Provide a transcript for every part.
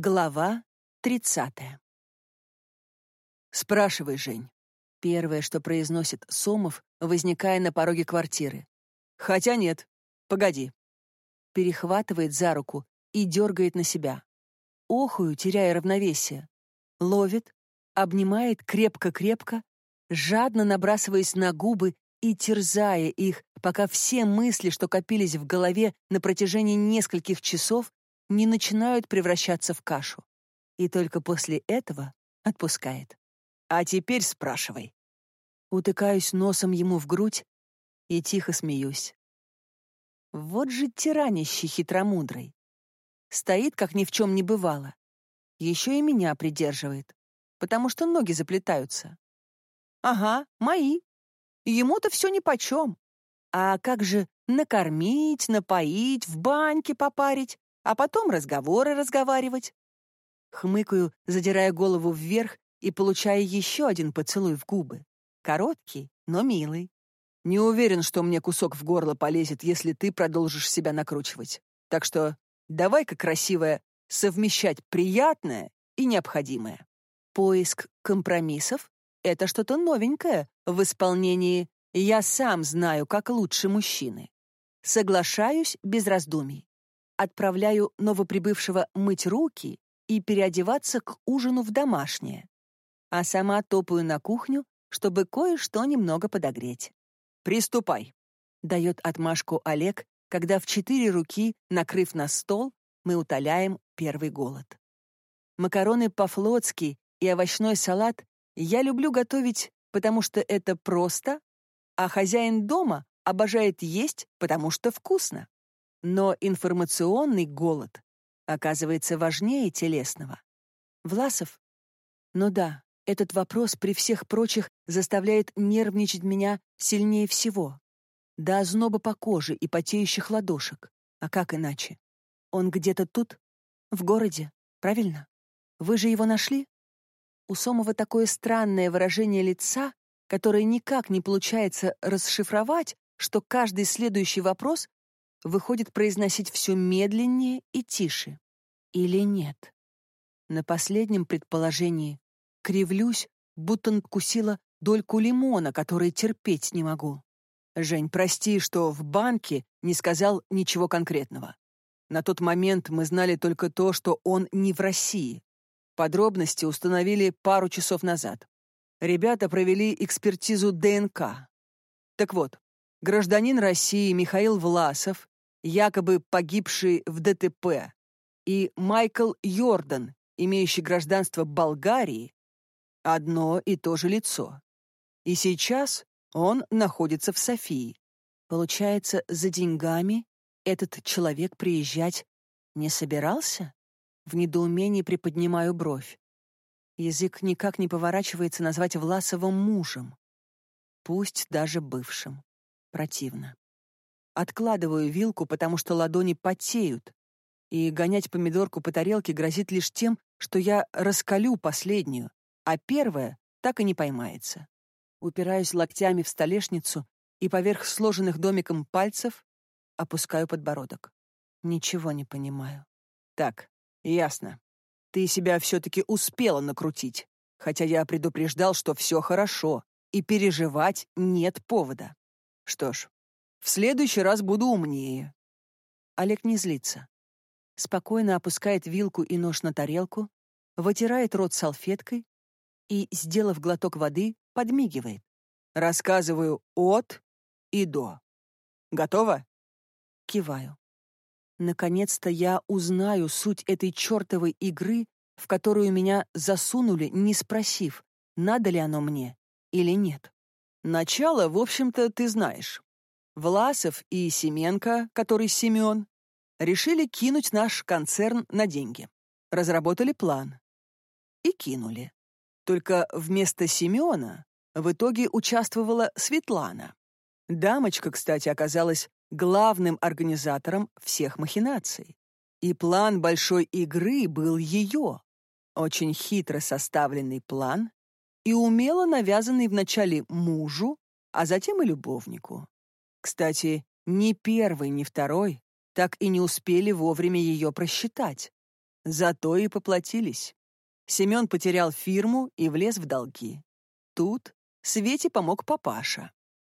Глава тридцатая. «Спрашивай, Жень». Первое, что произносит Сомов, возникая на пороге квартиры. «Хотя нет. Погоди». Перехватывает за руку и дергает на себя. Охую, теряя равновесие. Ловит, обнимает крепко-крепко, жадно набрасываясь на губы и терзая их, пока все мысли, что копились в голове на протяжении нескольких часов, не начинают превращаться в кашу. И только после этого отпускает. А теперь спрашивай. Утыкаюсь носом ему в грудь и тихо смеюсь. Вот же тиранищий хитромудрый. Стоит, как ни в чем не бывало. Еще и меня придерживает, потому что ноги заплетаются. Ага, мои. Ему-то все нипочем. А как же накормить, напоить, в баньке попарить, а потом разговоры разговаривать. Хмыкаю, задирая голову вверх и получая еще один поцелуй в губы. Короткий, но милый. Не уверен, что мне кусок в горло полезет, если ты продолжишь себя накручивать. Так что давай-ка, красивая, совмещать приятное и необходимое. Поиск компромиссов — это что-то новенькое в исполнении «я сам знаю, как лучше мужчины». Соглашаюсь без раздумий отправляю новоприбывшего мыть руки и переодеваться к ужину в домашнее, а сама топаю на кухню, чтобы кое-что немного подогреть. «Приступай», — дает отмашку Олег, когда в четыре руки, накрыв на стол, мы утоляем первый голод. Макароны по-флотски и овощной салат я люблю готовить, потому что это просто, а хозяин дома обожает есть, потому что вкусно. Но информационный голод оказывается важнее телесного. Власов? Ну да, этот вопрос при всех прочих заставляет нервничать меня сильнее всего. До озноба по коже и потеющих ладошек. А как иначе? Он где-то тут, в городе, правильно? Вы же его нашли? У Сомова такое странное выражение лица, которое никак не получается расшифровать, что каждый следующий вопрос выходит произносить все медленнее и тише. Или нет? На последнем предположении кривлюсь, будто надкусила дольку лимона, который терпеть не могу. Жень, прости, что в банке не сказал ничего конкретного. На тот момент мы знали только то, что он не в России. Подробности установили пару часов назад. Ребята провели экспертизу ДНК. Так вот, гражданин России Михаил Власов, якобы погибший в ДТП, и Майкл Йордан, имеющий гражданство Болгарии, одно и то же лицо. И сейчас он находится в Софии. Получается, за деньгами этот человек приезжать не собирался? В недоумении приподнимаю бровь. Язык никак не поворачивается назвать Власовым мужем. Пусть даже бывшим. Противно. Откладываю вилку, потому что ладони потеют, и гонять помидорку по тарелке грозит лишь тем, что я раскалю последнюю, а первая так и не поймается. Упираюсь локтями в столешницу и поверх сложенных домиком пальцев опускаю подбородок. Ничего не понимаю. Так, ясно. Ты себя все-таки успела накрутить, хотя я предупреждал, что все хорошо, и переживать нет повода. Что ж, в следующий раз буду умнее. Олег не злится. Спокойно опускает вилку и нож на тарелку, вытирает рот салфеткой и, сделав глоток воды, подмигивает. Рассказываю от и до. Готово? Киваю. Наконец-то я узнаю суть этой чертовой игры, в которую меня засунули, не спросив, надо ли оно мне или нет. Начало, в общем-то, ты знаешь. Власов и Семенко, который Семен, решили кинуть наш концерн на деньги. Разработали план. И кинули. Только вместо Семена в итоге участвовала Светлана. Дамочка, кстати, оказалась главным организатором всех махинаций. И план большой игры был ее. Очень хитро составленный план и умело навязанный вначале мужу, а затем и любовнику. Кстати, ни первый, ни второй так и не успели вовремя ее просчитать. Зато и поплатились. Семен потерял фирму и влез в долги. Тут Свете помог папаша.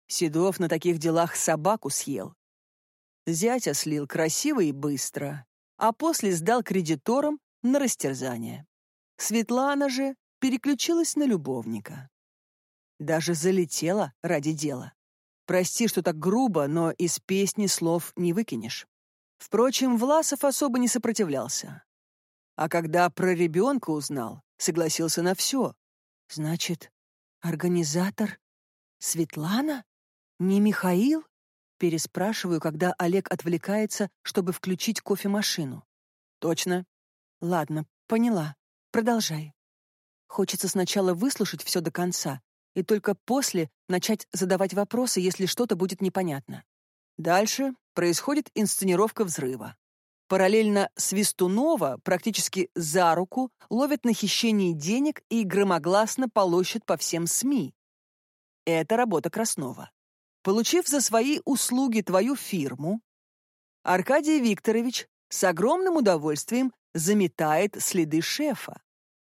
Седов на таких делах собаку съел. Зятя слил красиво и быстро, а после сдал кредиторам на растерзание. Светлана же переключилась на любовника. Даже залетела ради дела. Прости, что так грубо, но из песни слов не выкинешь. Впрочем, Власов особо не сопротивлялся. А когда про ребенка узнал, согласился на все. Значит, организатор Светлана? Не Михаил? Переспрашиваю, когда Олег отвлекается, чтобы включить кофемашину. Точно. Ладно, поняла. Продолжай. Хочется сначала выслушать все до конца, и только после начать задавать вопросы, если что-то будет непонятно. Дальше происходит инсценировка взрыва. Параллельно Свистунова практически за руку ловят на хищении денег и громогласно полощут по всем СМИ. Это работа Краснова. Получив за свои услуги твою фирму, Аркадий Викторович с огромным удовольствием заметает следы шефа.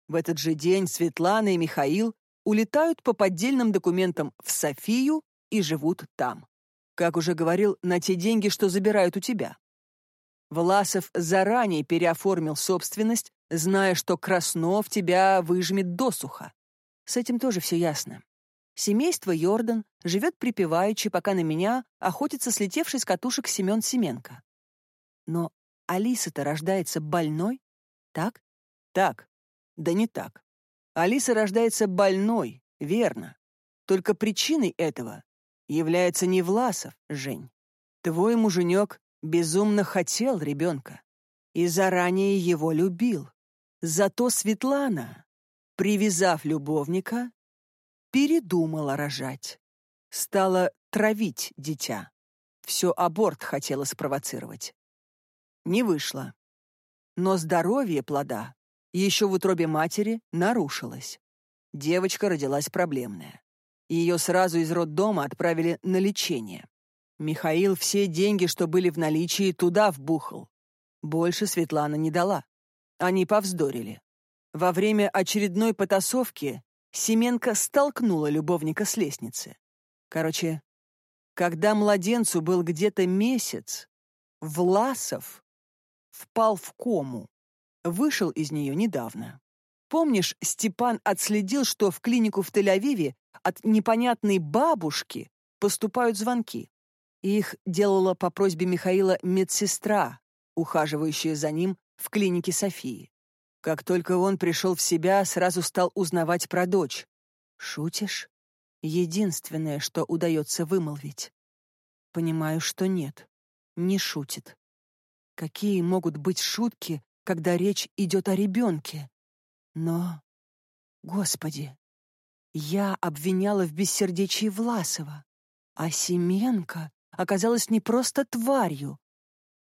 В этот же день Светлана и Михаил улетают по поддельным документам в Софию и живут там. Как уже говорил, на те деньги, что забирают у тебя. Власов заранее переоформил собственность, зная, что Краснов тебя выжмет досуха. С этим тоже все ясно. Семейство Йордан живет припеваючи, пока на меня охотится слетевший с катушек Семен Семенко. Но Алиса-то рождается больной, так? Так. Да не так. Алиса рождается больной, верно. Только причиной этого является не Власов, Жень. Твой муженек безумно хотел ребенка и заранее его любил. Зато Светлана, привязав любовника, передумала рожать. Стала травить дитя. Все аборт хотела спровоцировать. Не вышло. Но здоровье плода еще в утробе матери нарушилось. Девочка родилась проблемная. Ее сразу из роддома отправили на лечение. Михаил все деньги, что были в наличии, туда вбухал. Больше Светлана не дала. Они повздорили. Во время очередной потасовки Семенко столкнула любовника с лестницы. Короче, когда младенцу был где-то месяц, Власов впал в кому. Вышел из нее недавно. Помнишь, Степан отследил, что в клинику в Тель-Авиве от непонятной бабушки поступают звонки. Их делала по просьбе Михаила медсестра, ухаживающая за ним в клинике Софии. Как только он пришел в себя, сразу стал узнавать про дочь. «Шутишь?» Единственное, что удается вымолвить. Понимаю, что нет, не шутит. Какие могут быть шутки, когда речь идет о ребенке? Но, Господи, я обвиняла в бессердечии Власова, а Семенко оказалась не просто тварью,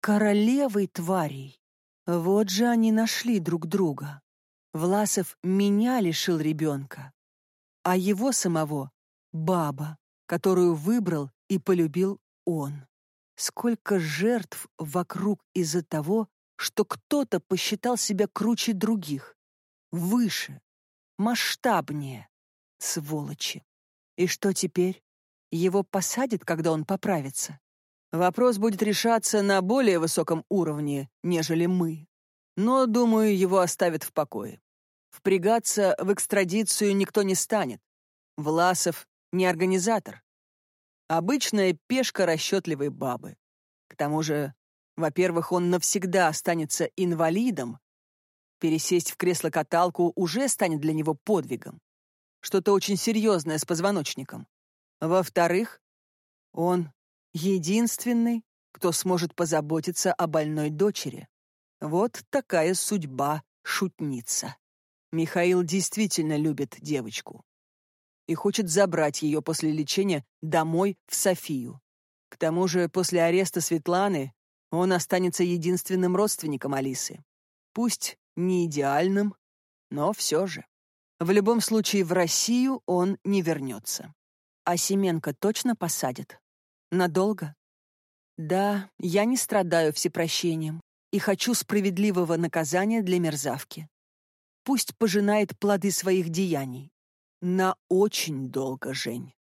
королевой тварей. Вот же они нашли друг друга. Власов меня лишил ребенка, а его самого — баба, которую выбрал и полюбил он. Сколько жертв вокруг из-за того, что кто-то посчитал себя круче других, выше, масштабнее. Сволочи. И что теперь? Его посадят, когда он поправится? Вопрос будет решаться на более высоком уровне, нежели мы. Но, думаю, его оставят в покое. Впрягаться в экстрадицию никто не станет. Власов не организатор. Обычная пешка расчетливой бабы. К тому же, во-первых, он навсегда останется инвалидом. Пересесть в кресло-каталку уже станет для него подвигом. Что-то очень серьезное с позвоночником. Во-вторых, он единственный, кто сможет позаботиться о больной дочери. Вот такая судьба шутница. Михаил действительно любит девочку и хочет забрать ее после лечения домой в Софию. К тому же после ареста Светланы он останется единственным родственником Алисы. Пусть не идеальным, но все же. В любом случае в Россию он не вернется. А Семенко точно посадят? Надолго? Да, я не страдаю всепрощением. и хочу справедливого наказания для мерзавки. Пусть пожинает плоды своих деяний. На очень долго, Жень.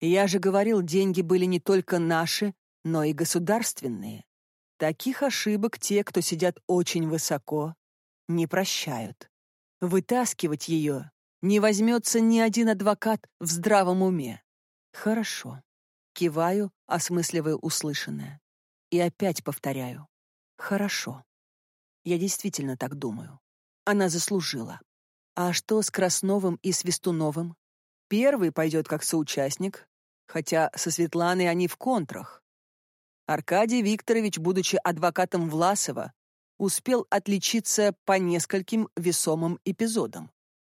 Я же говорил, деньги были не только наши, но и государственные. Таких ошибок те, кто сидят очень высоко, не прощают. Вытаскивать ее не возьмется ни один адвокат в здравом уме. Хорошо. Киваю, осмысливая услышанное. И опять повторяю. Хорошо. Я действительно так думаю. Она заслужила. А что с Красновым и Свистуновым? Первый пойдет как соучастник, хотя со Светланой они в контрах. Аркадий Викторович, будучи адвокатом Власова, успел отличиться по нескольким весомым эпизодам.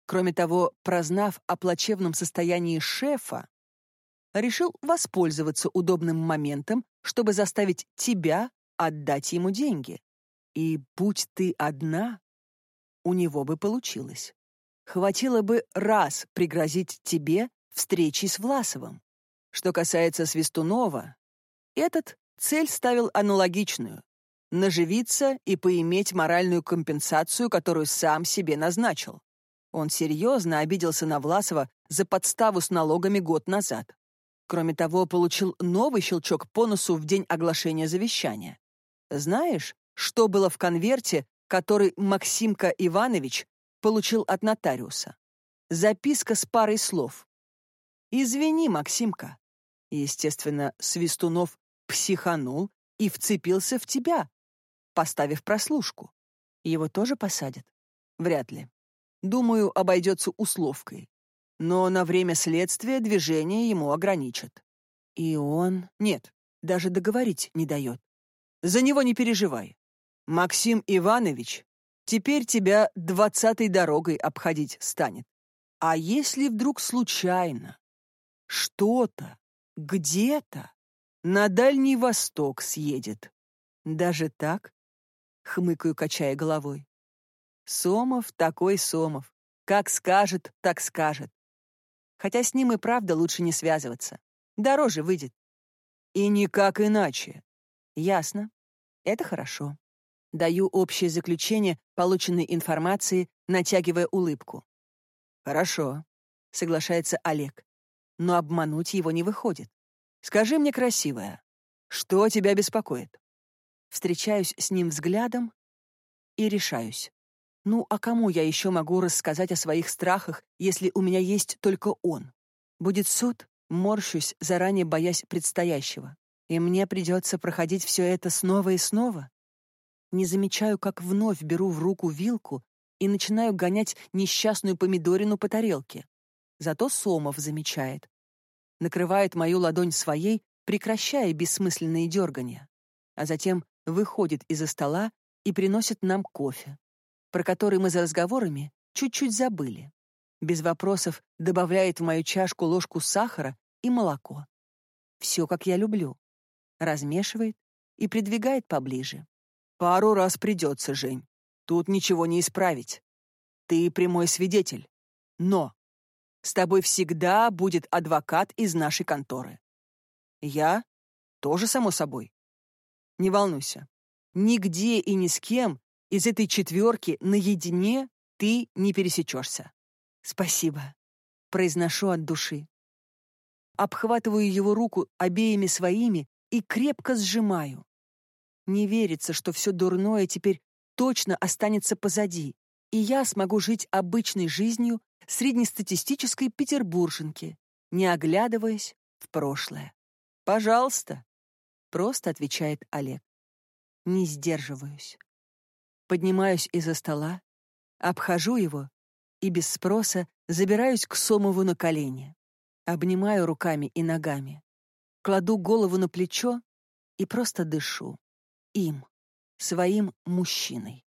Кроме того, прознав о плачевном состоянии шефа, решил воспользоваться удобным моментом, чтобы заставить тебя отдать ему деньги. И будь ты одна, у него бы получилось. Хватило бы раз пригрозить тебе встречей с Власовым. Что касается Свистунова, этот цель ставил аналогичную — наживиться и поиметь моральную компенсацию, которую сам себе назначил. Он серьезно обиделся на Власова за подставу с налогами год назад. Кроме того, получил новый щелчок по носу в день оглашения завещания. Знаешь, что было в конверте, который Максимка Иванович получил от нотариуса? Записка с парой слов. «Извини, Максимка». Естественно, Свистунов психанул и вцепился в тебя, поставив прослушку. Его тоже посадят? Вряд ли. Думаю, обойдется условкой. Но на время следствия движение ему ограничат. И он... Нет, даже договорить не дает. За него не переживай. Максим Иванович теперь тебя двадцатой дорогой обходить станет. А если вдруг случайно что-то где-то на Дальний Восток съедет? Даже так? Хмыкаю, качая головой. Сомов такой Сомов. Как скажет, так скажет. Хотя с ним и правда лучше не связываться. Дороже выйдет. И никак иначе. Ясно. Это хорошо. Даю общее заключение полученной информации, натягивая улыбку. Хорошо, соглашается Олег. Но обмануть его не выходит. Скажи мне, красивая, что тебя беспокоит? Встречаюсь с ним взглядом и решаюсь. Ну, а кому я еще могу рассказать о своих страхах, если у меня есть только он? Будет суд, морщусь, заранее боясь предстоящего. И мне придется проходить все это снова и снова. Не замечаю, как вновь беру в руку вилку и начинаю гонять несчастную помидорину по тарелке. Зато Сомов замечает. Накрывает мою ладонь своей, прекращая бессмысленные дергания. А затем выходит из-за стола и приносит нам кофе, про который мы за разговорами чуть-чуть забыли. Без вопросов добавляет в мою чашку ложку сахара и молоко. Все, как я люблю размешивает и придвигает поближе. «Пару раз придется, Жень. Тут ничего не исправить. Ты прямой свидетель. Но с тобой всегда будет адвокат из нашей конторы. Я тоже, само собой. Не волнуйся. Нигде и ни с кем из этой четверки наедине ты не пересечешься. Спасибо. Произношу от души. Обхватываю его руку обеими своими и крепко сжимаю. Не верится, что все дурное теперь точно останется позади, и я смогу жить обычной жизнью среднестатистической петербурженки, не оглядываясь в прошлое. «Пожалуйста», — просто отвечает Олег. Не сдерживаюсь. Поднимаюсь из-за стола, обхожу его и без спроса забираюсь к Сомову на колени. Обнимаю руками и ногами кладу голову на плечо и просто дышу. Им, своим мужчиной.